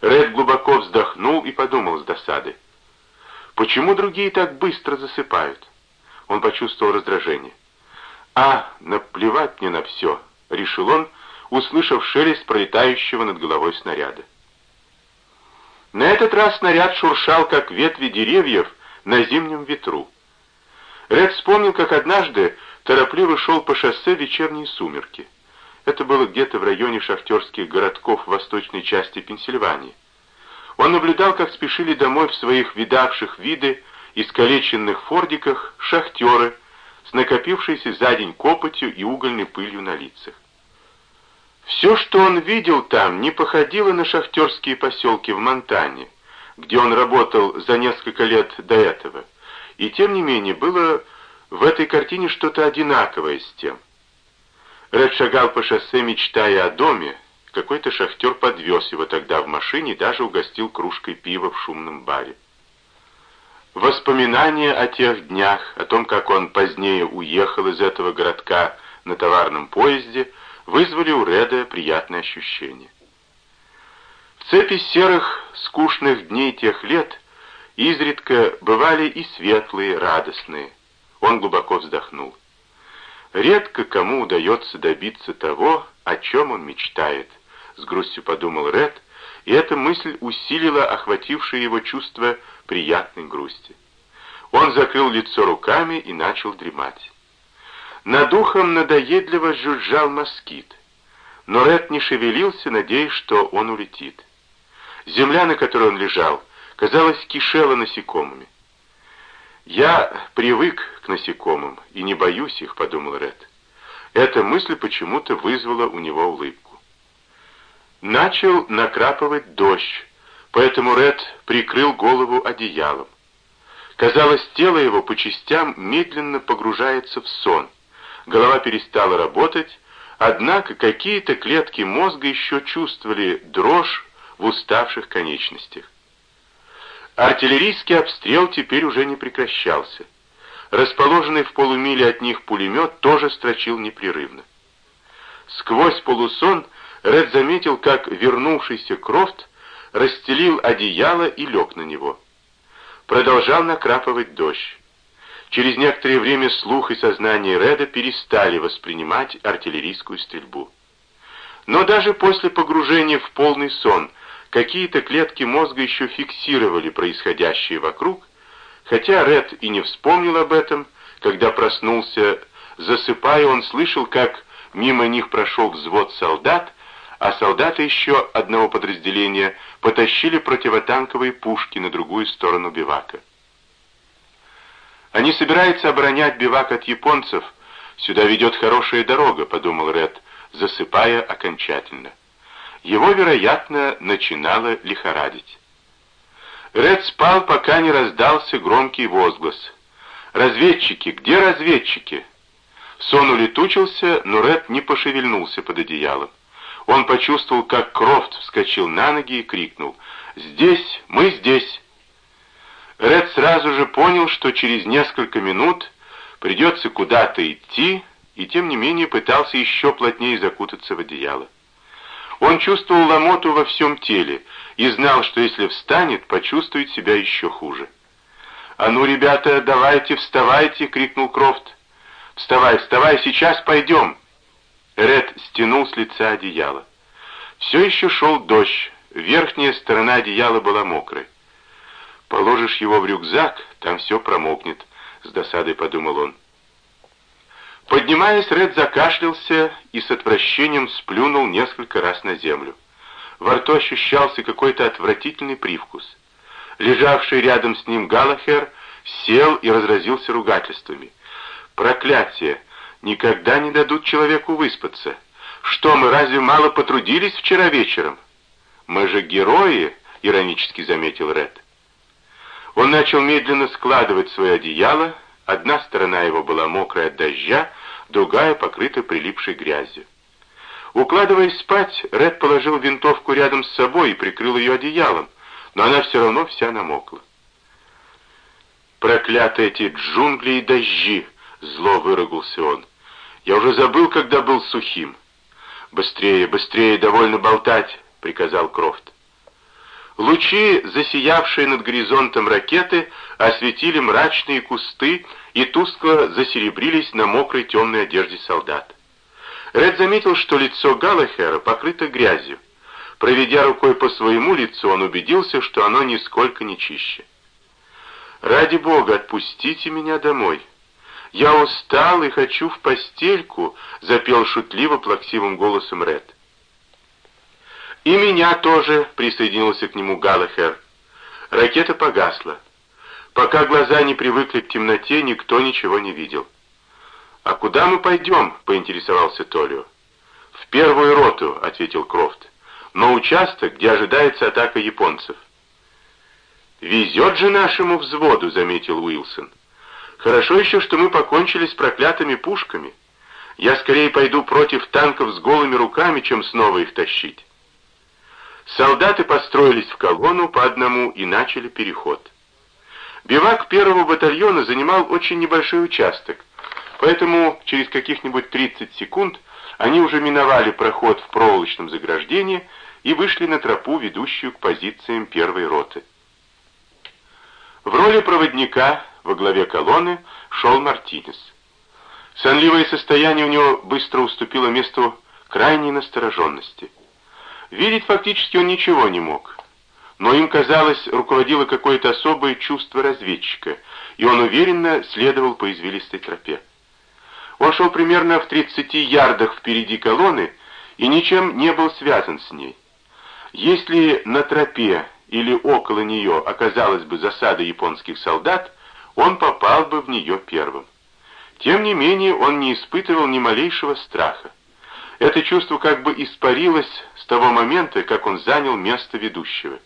Ред глубоко вздохнул и подумал с досадой. Почему другие так быстро засыпают? Он почувствовал раздражение. «А, наплевать мне на все», — решил он, услышав шелест пролетающего над головой снаряда. На этот раз снаряд шуршал, как ветви деревьев на зимнем ветру. Ред вспомнил, как однажды торопливо шел по шоссе в вечерние сумерки. Это было где-то в районе шахтерских городков в восточной части Пенсильвании. Он наблюдал, как спешили домой в своих видавших виды искалеченных фордиках шахтеры с накопившейся за день копотью и угольной пылью на лицах. Все, что он видел там, не походило на шахтерские поселки в Монтане, где он работал за несколько лет до этого, и тем не менее было в этой картине что-то одинаковое с тем. Ред шагал по шоссе, мечтая о доме. Какой-то шахтер подвез его тогда в машине и даже угостил кружкой пива в шумном баре. Воспоминания о тех днях, о том, как он позднее уехал из этого городка на товарном поезде, вызвали у Реда приятное ощущение. В цепи серых, скучных дней тех лет изредка бывали и светлые, радостные. Он глубоко вздохнул. Редко кому удается добиться того, о чем он мечтает, с грустью подумал Ред, и эта мысль усилила охватившее его чувство приятной грусти. Он закрыл лицо руками и начал дремать. Над ухом надоедливо жужжал москит, но Ред не шевелился, надеясь, что он улетит. Земля, на которой он лежал, казалось, кишела насекомыми. «Я привык к насекомым и не боюсь их», — подумал Ред. Эта мысль почему-то вызвала у него улыбку. Начал накрапывать дождь, поэтому Ред прикрыл голову одеялом. Казалось, тело его по частям медленно погружается в сон. Голова перестала работать, однако какие-то клетки мозга еще чувствовали дрожь в уставших конечностях. Артиллерийский обстрел теперь уже не прекращался. Расположенный в полумиле от них пулемет тоже строчил непрерывно. Сквозь полусон Ред заметил, как вернувшийся Крофт расстелил одеяло и лег на него. Продолжал накрапывать дождь. Через некоторое время слух и сознание Реда перестали воспринимать артиллерийскую стрельбу. Но даже после погружения в полный сон Какие-то клетки мозга еще фиксировали происходящее вокруг, хотя Ред и не вспомнил об этом, когда проснулся, засыпая, он слышал, как мимо них прошел взвод солдат, а солдаты еще одного подразделения потащили противотанковые пушки на другую сторону бивака. «Они собираются оборонять бивак от японцев. Сюда ведет хорошая дорога», — подумал Ред, засыпая окончательно. Его, вероятно, начинало лихорадить. Ред спал, пока не раздался громкий возглас. «Разведчики! Где разведчики?» Сон улетучился, но Ред не пошевельнулся под одеялом. Он почувствовал, как Крофт вскочил на ноги и крикнул «Здесь! Мы здесь!» Ред сразу же понял, что через несколько минут придется куда-то идти, и тем не менее пытался еще плотнее закутаться в одеяло. Он чувствовал ломоту во всем теле и знал, что если встанет, почувствует себя еще хуже. «А ну, ребята, давайте, вставайте!» — крикнул Крофт. «Вставай, вставай, сейчас пойдем!» Ред стянул с лица одеяло. Все еще шел дождь, верхняя сторона одеяла была мокрой. «Положишь его в рюкзак, там все промокнет», — с досадой подумал он. Поднимаясь, Ред закашлялся и с отвращением сплюнул несколько раз на землю. Во рту ощущался какой-то отвратительный привкус. Лежавший рядом с ним Галахер сел и разразился ругательствами. «Проклятие! Никогда не дадут человеку выспаться! Что, мы разве мало потрудились вчера вечером?» «Мы же герои!» — иронически заметил Ред. Он начал медленно складывать свое одеяло, Одна сторона его была мокрая от дождя, другая покрыта прилипшей грязью. Укладываясь спать, Ред положил винтовку рядом с собой и прикрыл ее одеялом, но она все равно вся намокла. «Проклятые эти джунгли и дожди!» — зло выругался он. «Я уже забыл, когда был сухим». «Быстрее, быстрее, довольно болтать!» — приказал Крофт. Лучи, засиявшие над горизонтом ракеты, осветили мрачные кусты и тускло засеребрились на мокрой темной одежде солдат. Ред заметил, что лицо Галлахера покрыто грязью. Проведя рукой по своему лицу, он убедился, что оно нисколько не чище. «Ради Бога, отпустите меня домой. Я устал и хочу в постельку», — запел шутливо плаксивым голосом Ред. «И меня тоже», — присоединился к нему Галлахер. Ракета погасла. Пока глаза не привыкли к темноте, никто ничего не видел. «А куда мы пойдем?» — поинтересовался Толио. «В первую роту», — ответил Крофт но участок, где ожидается атака японцев. «Везет же нашему взводу», — заметил Уилсон. «Хорошо еще, что мы покончили с проклятыми пушками. Я скорее пойду против танков с голыми руками, чем снова их тащить». Солдаты построились в колонну по одному и начали переход. Бивак первого батальона занимал очень небольшой участок, поэтому через каких-нибудь 30 секунд они уже миновали проход в проволочном заграждении и вышли на тропу, ведущую к позициям первой роты. В роли проводника во главе колонны шел Мартинес. Сонливое состояние у него быстро уступило месту крайней настороженности. Видеть фактически он ничего не мог, но им, казалось, руководило какое-то особое чувство разведчика, и он уверенно следовал по извилистой тропе. Он шел примерно в 30 ярдах впереди колонны и ничем не был связан с ней. Если на тропе или около нее оказалась бы засада японских солдат, он попал бы в нее первым. Тем не менее, он не испытывал ни малейшего страха. Это чувство как бы испарилось с того момента, как он занял место ведущего.